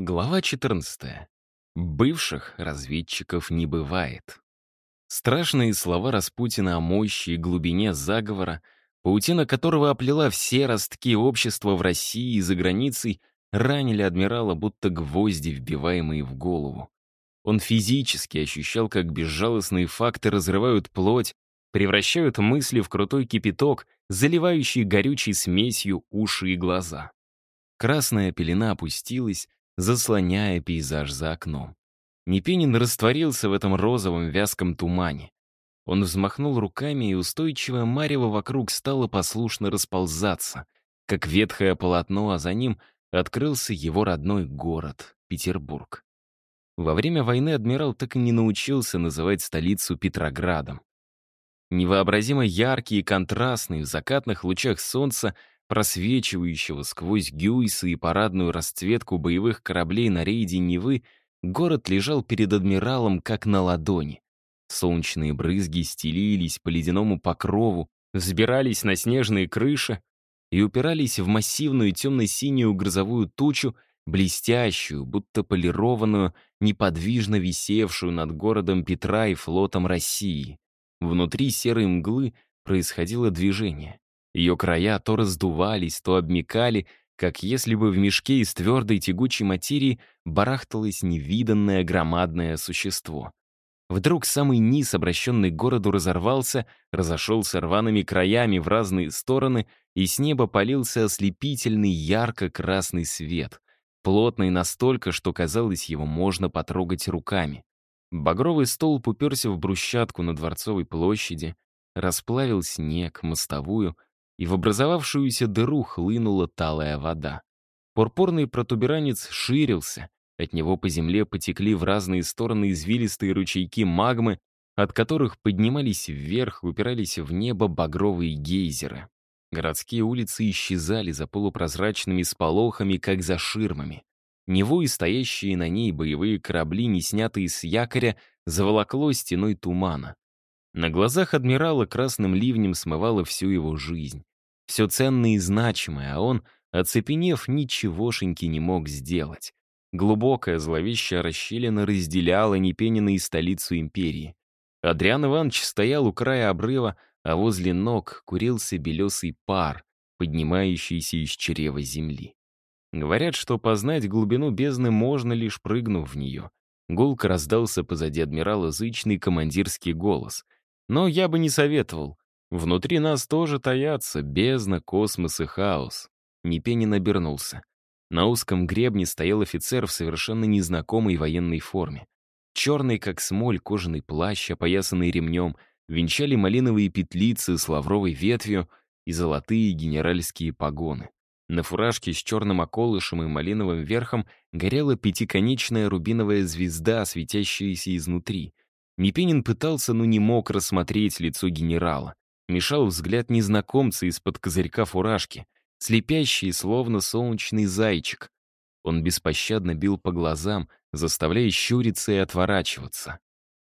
Глава 14. Бывших разведчиков не бывает. Страшные слова Распутина о мощи и глубине заговора, паутина которого оплела все ростки общества в России и за границей, ранили адмирала, будто гвозди, вбиваемые в голову. Он физически ощущал, как безжалостные факты разрывают плоть, превращают мысли в крутой кипяток, заливающий горючей смесью уши и глаза. Красная пелена опустилась, заслоняя пейзаж за окном. Непенин растворился в этом розовом вязком тумане. Он взмахнул руками, и устойчивое марево вокруг стало послушно расползаться, как ветхое полотно, а за ним открылся его родной город — Петербург. Во время войны адмирал так и не научился называть столицу Петроградом. Невообразимо яркий и контрастный в закатных лучах солнца просвечивающего сквозь гюйсы и парадную расцветку боевых кораблей на рейде Невы, город лежал перед адмиралом как на ладони. Солнечные брызги стелились по ледяному покрову, взбирались на снежные крыши и упирались в массивную темно-синюю грозовую тучу, блестящую, будто полированную, неподвижно висевшую над городом Петра и флотом России. Внутри серой мглы происходило движение. Ее края то раздувались, то обмекали, как если бы в мешке из твердой тягучей материи барахталось невиданное громадное существо. Вдруг самый низ, обращенный к городу, разорвался, разошелся рваными краями в разные стороны, и с неба полился ослепительный ярко-красный свет, плотный настолько, что казалось, его можно потрогать руками. Багровый столб уперся в брусчатку на Дворцовой площади, расплавил снег, мостовую — и в образовавшуюся дыру хлынула талая вода. Пурпурный протуберанец ширился, от него по земле потекли в разные стороны извилистые ручейки магмы, от которых поднимались вверх, упирались в небо багровые гейзеры. Городские улицы исчезали за полупрозрачными сполохами, как за ширмами. Неву и стоящие на ней боевые корабли, не снятые с якоря, заволокло стеной тумана. На глазах адмирала красным ливнем смывало всю его жизнь. Все ценное и значимое, а он, оцепенев, ничегошеньки не мог сделать. Глубокая зловещая расщелина разделяла Непенина и столицу империи. Адриан Иванович стоял у края обрыва, а возле ног курился белесый пар, поднимающийся из чрева земли. Говорят, что познать глубину бездны можно, лишь прыгнув в нее. Гулко раздался позади адмирала зычный командирский голос. Но я бы не советовал. Внутри нас тоже таятся бездна, космос и хаос. Непенин обернулся. На узком гребне стоял офицер в совершенно незнакомой военной форме. Черный, как смоль, кожаный плащ, опоясанный ремнем, венчали малиновые петлицы с лавровой ветвью и золотые генеральские погоны. На фуражке с черным околышем и малиновым верхом горела пятиконечная рубиновая звезда, светящаяся изнутри. Непенин пытался, но не мог рассмотреть лицо генерала. Мешал взгляд незнакомца из-под козырька фуражки, слепящий, словно солнечный зайчик. Он беспощадно бил по глазам, заставляя щуриться и отворачиваться.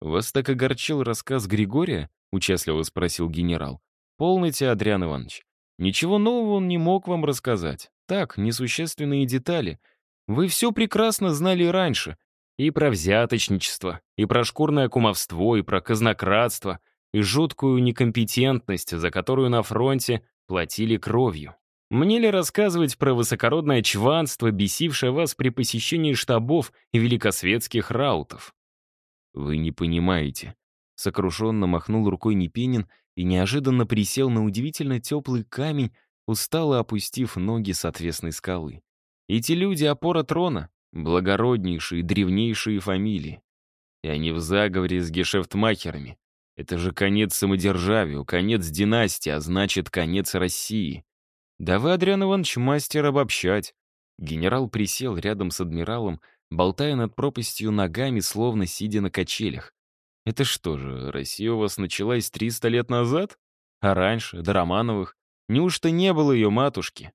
«Вас так огорчил рассказ Григория?» — участливо спросил генерал. «Полните, Адриан Иванович. Ничего нового он не мог вам рассказать. Так, несущественные детали. Вы все прекрасно знали раньше. И про взяточничество, и про шкурное кумовство, и про казнократство, и жуткую некомпетентность, за которую на фронте платили кровью. Мне ли рассказывать про высокородное чванство, бесившее вас при посещении штабов и великосветских раутов? Вы не понимаете. Сокрушенно махнул рукой Непенин и неожиданно присел на удивительно теплый камень, устало опустив ноги с отвесной скалы. Эти люди — опора трона, благороднейшие, древнейшие фамилии. И они в заговоре с гешефтмахерами, это же конец самодержавию, конец династии, а значит, конец России. Да вы, Адриан Иванович, мастер обобщать. Генерал присел рядом с адмиралом, болтая над пропастью ногами, словно сидя на качелях. Это что же, Россия у вас началась 300 лет назад? А раньше, до Романовых? Неужто не было ее матушки?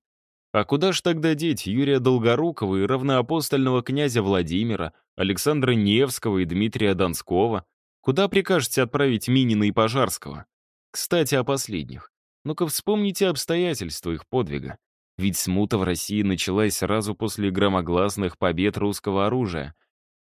А куда ж тогда деть Юрия Долгорукова и равноапостольного князя Владимира, Александра Невского и Дмитрия Донского? Куда прикажете отправить Минина и Пожарского? Кстати, о последних. Ну-ка вспомните обстоятельства их подвига. Ведь смута в России началась сразу после громогласных побед русского оружия.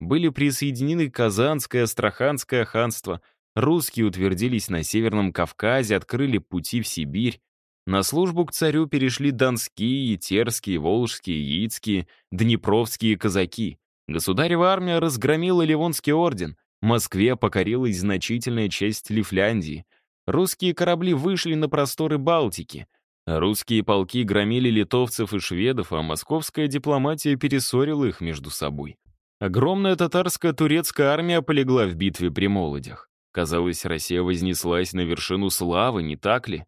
Были присоединены Казанское, Астраханское ханство, русские утвердились на Северном Кавказе, открыли пути в Сибирь. На службу к царю перешли донские, терские, волжские, яицкие, днепровские казаки. Государева армия разгромила Ливонский орден, Москве покорилась значительная часть Лифляндии. Русские корабли вышли на просторы Балтики — Русские полки громили литовцев и шведов, а московская дипломатия перессорила их между собой. Огромная татарская турецкая армия полегла в битве при Молодях. Казалось, Россия вознеслась на вершину славы, не так ли?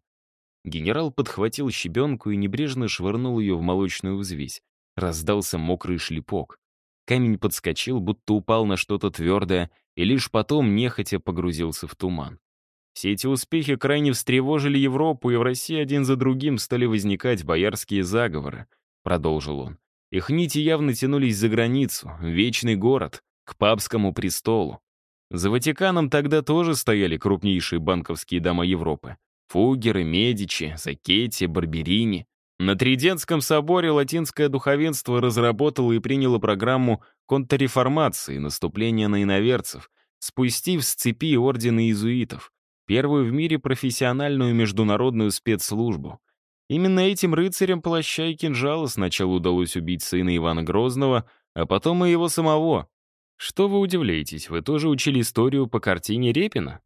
Генерал подхватил щебенку и небрежно швырнул ее в молочную взвесь. Раздался мокрый шлепок. Камень подскочил, будто упал на что-то твердое, и лишь потом нехотя погрузился в туман. Все эти успехи крайне встревожили Европу, и в России один за другим стали возникать боярские заговоры, продолжил он. Их нити явно тянулись за границу, в вечный город, к папскому престолу. За Ватиканом тогда тоже стояли крупнейшие банковские дома Европы. Фугеры, Медичи, Закетти, Барберини. На Тридентском соборе латинское духовенство разработало и приняло программу контрреформации, наступления на иноверцев, спустив с цепи ордена иезуитов первую в мире профессиональную международную спецслужбу. Именно этим рыцарям плаща и кинжала сначала удалось убить сына Ивана Грозного, а потом и его самого. Что вы удивляетесь, вы тоже учили историю по картине Репина?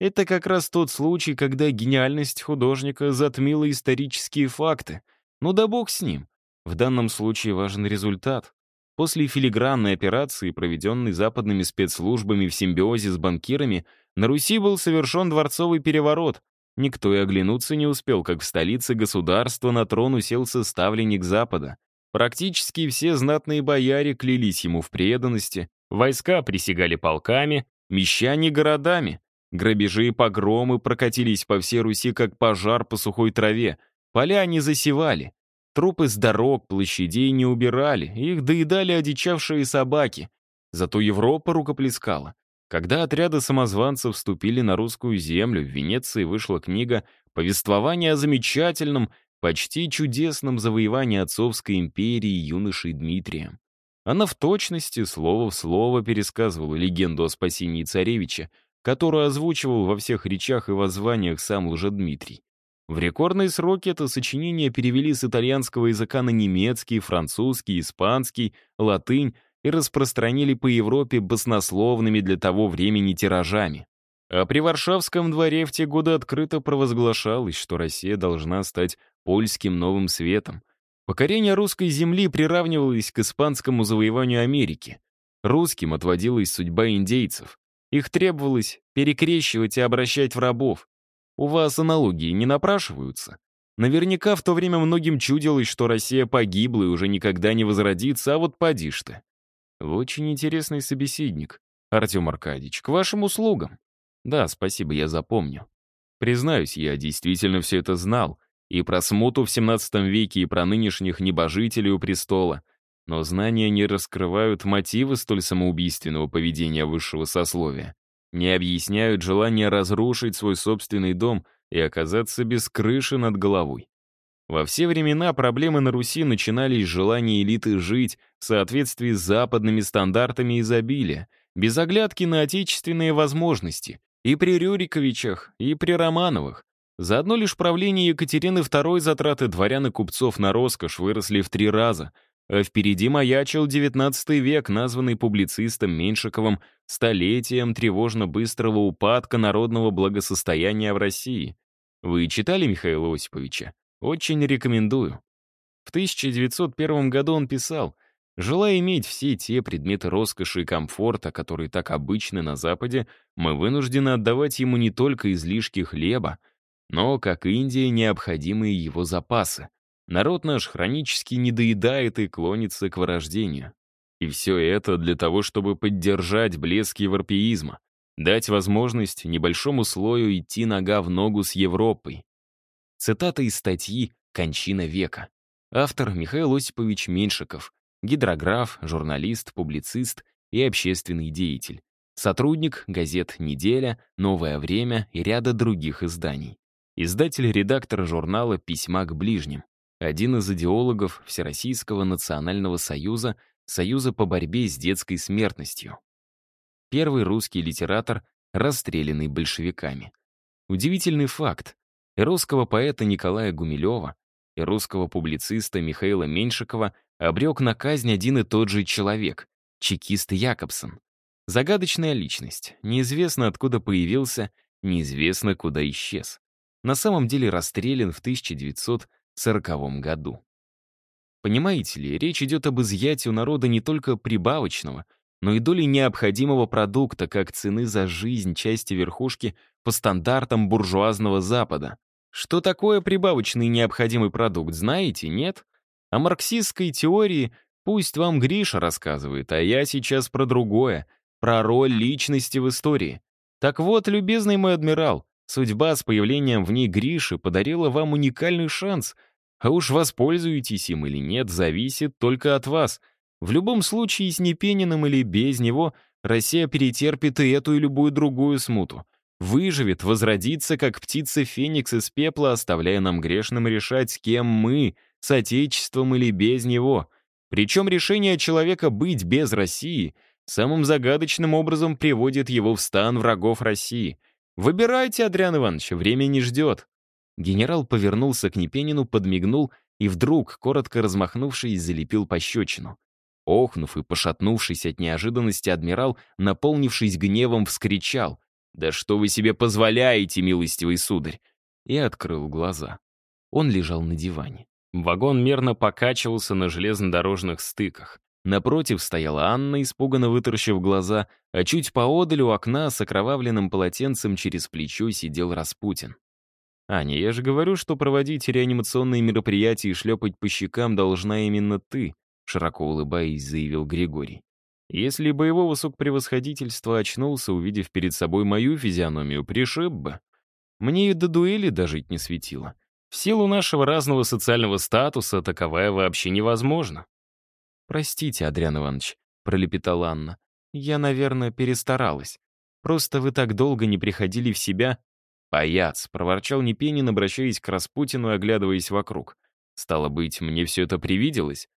Это как раз тот случай, когда гениальность художника затмила исторические факты. Ну да бог с ним. В данном случае важен результат. После филигранной операции, проведенной западными спецслужбами в симбиозе с банкирами, на Руси был совершен дворцовый переворот. Никто и оглянуться не успел, как в столице государства на трон уселся ставленник Запада. Практически все знатные бояре клялись ему в преданности, войска присягали полками, мещане — городами. Грабежи и погромы прокатились по всей Руси, как пожар по сухой траве. Поля не засевали. Трупы с дорог, площадей не убирали, их доедали одичавшие собаки. Зато Европа рукоплескала. Когда отряды самозванцев вступили на русскую землю, в Венеции вышла книга «Повествование о замечательном, почти чудесном завоевании отцовской империи юношей Дмитрием». Она в точности, слово в слово, пересказывала легенду о спасении царевича, которую озвучивал во всех речах и воззваниях сам Лжедмитрий. В рекордные сроки это сочинение перевели с итальянского языка на немецкий, французский, испанский, латынь, и распространили по Европе баснословными для того времени тиражами. А при Варшавском дворе в те годы открыто провозглашалось, что Россия должна стать польским новым светом. Покорение русской земли приравнивалось к испанскому завоеванию Америки. Русским отводилась судьба индейцев. Их требовалось перекрещивать и обращать в рабов. У вас аналогии не напрашиваются? Наверняка в то время многим чудилось, что Россия погибла и уже никогда не возродится, а вот поди ж ты. Вы очень интересный собеседник, Артем Аркадьевич, к вашим услугам. Да, спасибо, я запомню. Признаюсь, я действительно все это знал, и про смуту в 17 веке, и про нынешних небожителей у престола, но знания не раскрывают мотивы столь самоубийственного поведения высшего сословия, не объясняют желание разрушить свой собственный дом и оказаться без крыши над головой. Во все времена проблемы на Руси начинались с желания элиты жить в соответствии с западными стандартами изобилия, без оглядки на отечественные возможности, и при Рюриковичах, и при Романовых. За одно лишь правление Екатерины II затраты дворян и купцов на роскошь выросли в три раза, а впереди маячил XIX век, названный публицистом Меньшиковым столетием тревожно-быстрого упадка народного благосостояния в России. Вы читали Михаила Осиповича? Очень рекомендую. В 1901 году он писал, «Желая иметь все те предметы роскоши и комфорта, которые так обычны на Западе, мы вынуждены отдавать ему не только излишки хлеба, но, как Индия, необходимые его запасы. Народ наш хронически недоедает и клонится к вырождению. И все это для того, чтобы поддержать блеск европеизма, дать возможность небольшому слою идти нога в ногу с Европой. Цитата из статьи «Кончина века». Автор Михаил Осипович Меньшиков, гидрограф, журналист, публицист и общественный деятель. Сотрудник газет «Неделя», «Новое время» и ряда других изданий. Издатель-редактор журнала «Письма к ближним». Один из идеологов Всероссийского национального союза, Союза по борьбе с детской смертностью. Первый русский литератор, расстрелянный большевиками. Удивительный факт. И русского поэта Николая Гумилева, и русского публициста Михаила Меньшикова обрек на казнь один и тот же человек — чекист Якобсон. Загадочная личность, неизвестно откуда появился, неизвестно куда исчез. На самом деле расстрелян в 1940 году. Понимаете ли, речь идет об изъятии у народа не только прибавочного, но и доли необходимого продукта, как цены за жизнь части верхушки по стандартам буржуазного Запада. Что такое прибавочный необходимый продукт, знаете, нет? О марксистской теории пусть вам Гриша рассказывает, а я сейчас про другое, про роль личности в истории. Так вот, любезный мой адмирал, судьба с появлением в ней Гриши подарила вам уникальный шанс — а уж воспользуетесь им или нет, зависит только от вас. В любом случае, с Непениным или без него, Россия перетерпит и эту, и любую другую смуту. Выживет, возродится, как птица Феникс из пепла, оставляя нам грешным решать, с кем мы, с Отечеством или без него. Причем решение человека быть без России самым загадочным образом приводит его в стан врагов России. Выбирайте, Адриан Иванович, время не ждет. Генерал повернулся к Непенину, подмигнул и вдруг, коротко размахнувшись, залепил пощечину. Охнув и пошатнувшись от неожиданности, адмирал, наполнившись гневом, вскричал «Да что вы себе позволяете, милостивый сударь!» и открыл глаза. Он лежал на диване. Вагон мерно покачивался на железнодорожных стыках. Напротив стояла Анна, испуганно вытаращив глаза, а чуть поодаль у окна с окровавленным полотенцем через плечо сидел Распутин. «Аня, я же говорю, что проводить реанимационные мероприятия и шлепать по щекам должна именно ты», широко улыбаясь, заявил Григорий. «Если бы его высокопревосходительство очнулся, увидев перед собой мою физиономию, пришиб бы. Мне и до дуэли дожить не светило. В силу нашего разного социального статуса таковая вообще невозможна». «Простите, Адриан Иванович», — пролепетала Анна. «Я, наверное, перестаралась. Просто вы так долго не приходили в себя, «Паяц!» — проворчал Непенин, обращаясь к Распутину и оглядываясь вокруг. «Стало быть, мне все это привиделось?»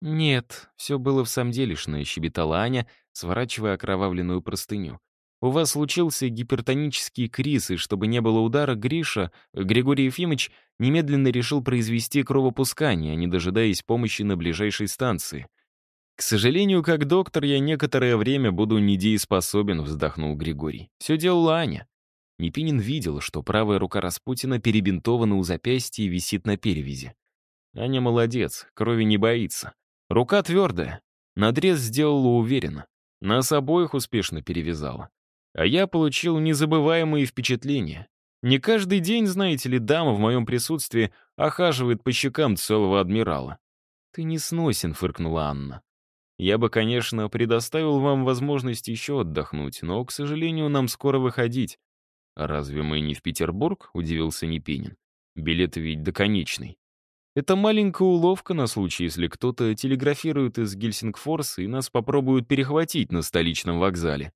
«Нет, все было в самом делешное», — щебетала Аня, сворачивая окровавленную простыню. «У вас случился гипертонический криз, и чтобы не было удара, Гриша, Григорий Ефимович, немедленно решил произвести кровопускание, не дожидаясь помощи на ближайшей станции. «К сожалению, как доктор, я некоторое время буду недееспособен», — вздохнул Григорий. «Все делала Аня. Непинин видел, что правая рука Распутина перебинтована у запястья и висит на перевязи. Аня молодец, крови не боится. Рука твердая. Надрез сделала уверенно. Нас обоих успешно перевязала. А я получил незабываемые впечатления. Не каждый день, знаете ли, дама в моем присутствии охаживает по щекам целого адмирала. «Ты не сносен», — фыркнула Анна. «Я бы, конечно, предоставил вам возможность еще отдохнуть, но, к сожалению, нам скоро выходить. «Разве мы не в Петербург?» — удивился Непенин. «Билет ведь доконечный». «Это маленькая уловка на случай, если кто-то телеграфирует из Гельсингфорса и нас попробуют перехватить на столичном вокзале.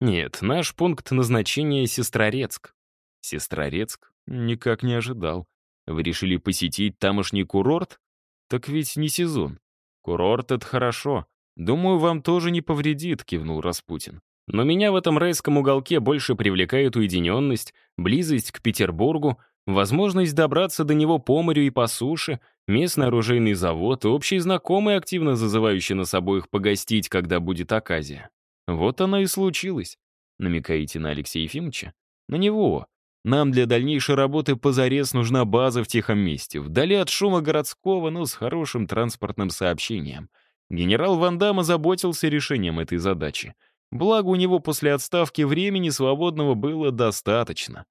Нет, наш пункт назначения — Сестрорецк». «Сестрорецк? Никак не ожидал. Вы решили посетить тамошний курорт? Так ведь не сезон. Курорт — это хорошо. Думаю, вам тоже не повредит», — кивнул Распутин. Но меня в этом райском уголке больше привлекает уединенность, близость к Петербургу, возможность добраться до него по морю и по суше, местный оружейный завод и общие знакомые, активно зазывающие нас обоих погостить, когда будет оказия. Вот оно и случилось. Намекаете на Алексея Ефимовича? На него. Нам для дальнейшей работы позарез нужна база в тихом месте, вдали от шума городского, но с хорошим транспортным сообщением. Генерал Ван Дам озаботился решением этой задачи — Благо, у него после отставки времени свободного было достаточно.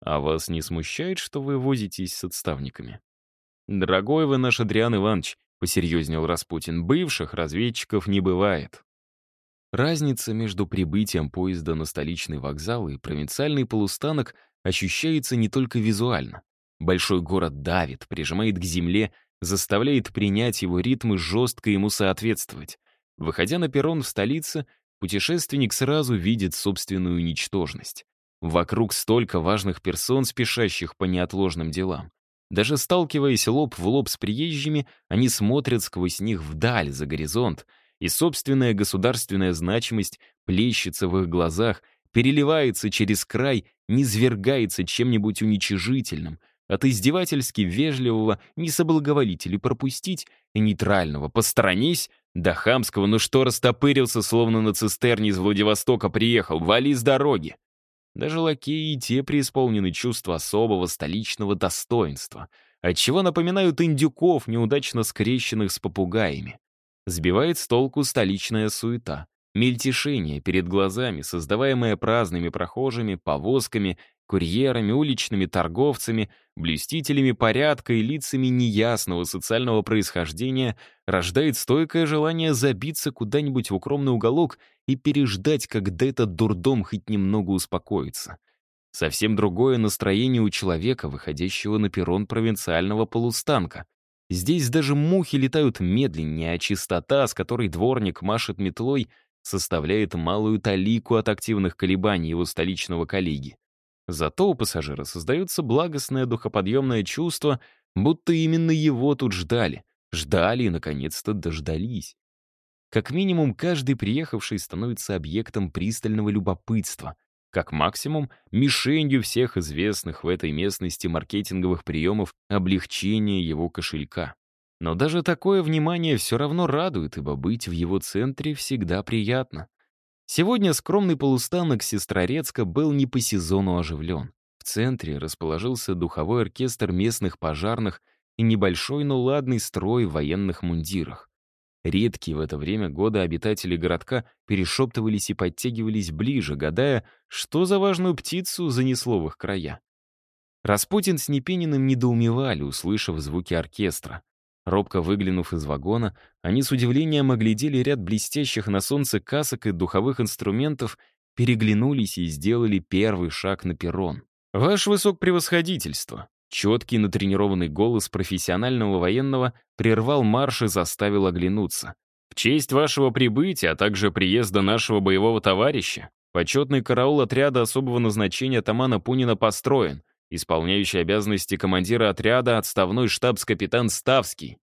А вас не смущает, что вы возитесь с отставниками? Дорогой вы наш Адриан Иванович, посерьезнел Распутин, бывших разведчиков не бывает. Разница между прибытием поезда на столичный вокзал и провинциальный полустанок ощущается не только визуально. Большой город давит, прижимает к земле, заставляет принять его ритм и жестко ему соответствовать. Выходя на перрон в столице, путешественник сразу видит собственную ничтожность. Вокруг столько важных персон, спешащих по неотложным делам. Даже сталкиваясь лоб в лоб с приезжими, они смотрят сквозь них вдаль, за горизонт, и собственная государственная значимость плещется в их глазах, переливается через край, низвергается чем-нибудь уничижительным, от издевательски вежливого «не соблаговолите ли пропустить» и нейтрального «посторонись» до хамского «ну что растопырился, словно на цистерне из Владивостока приехал, вали с дороги». Даже лакеи и те преисполнены чувства особого столичного достоинства, отчего напоминают индюков, неудачно скрещенных с попугаями. Сбивает с толку столичная суета. Мельтешение перед глазами, создаваемое праздными прохожими, повозками, курьерами, уличными торговцами, блюстителями порядка и лицами неясного социального происхождения, рождает стойкое желание забиться куда-нибудь в укромный уголок и переждать, когда этот дурдом хоть немного успокоится. Совсем другое настроение у человека, выходящего на перрон провинциального полустанка. Здесь даже мухи летают медленнее, а чистота, с которой дворник машет метлой, составляет малую талику от активных колебаний его столичного коллеги. Зато у пассажира создается благостное духоподъемное чувство, будто именно его тут ждали. Ждали и, наконец-то, дождались. Как минимум, каждый приехавший становится объектом пристального любопытства. Как максимум, мишенью всех известных в этой местности маркетинговых приемов облегчения его кошелька. Но даже такое внимание все равно радует, ибо быть в его центре всегда приятно. Сегодня скромный полустанок Сестрорецка был не по сезону оживлен. В центре расположился духовой оркестр местных пожарных и небольшой, но ладный строй в военных мундирах. Редкие в это время года обитатели городка перешептывались и подтягивались ближе, гадая, что за важную птицу занесло в их края. Распутин с Непениным недоумевали, услышав звуки оркестра. Робко выглянув из вагона, они с удивлением оглядели ряд блестящих на солнце касок и духовых инструментов, переглянулись и сделали первый шаг на перрон. «Ваше высокопревосходительство!» Четкий натренированный голос профессионального военного прервал марш и заставил оглянуться. «В честь вашего прибытия, а также приезда нашего боевого товарища, почетный караул отряда особого назначения Тамана Пунина построен, исполняющий обязанности командира отряда отставной штабс-капитан Ставский.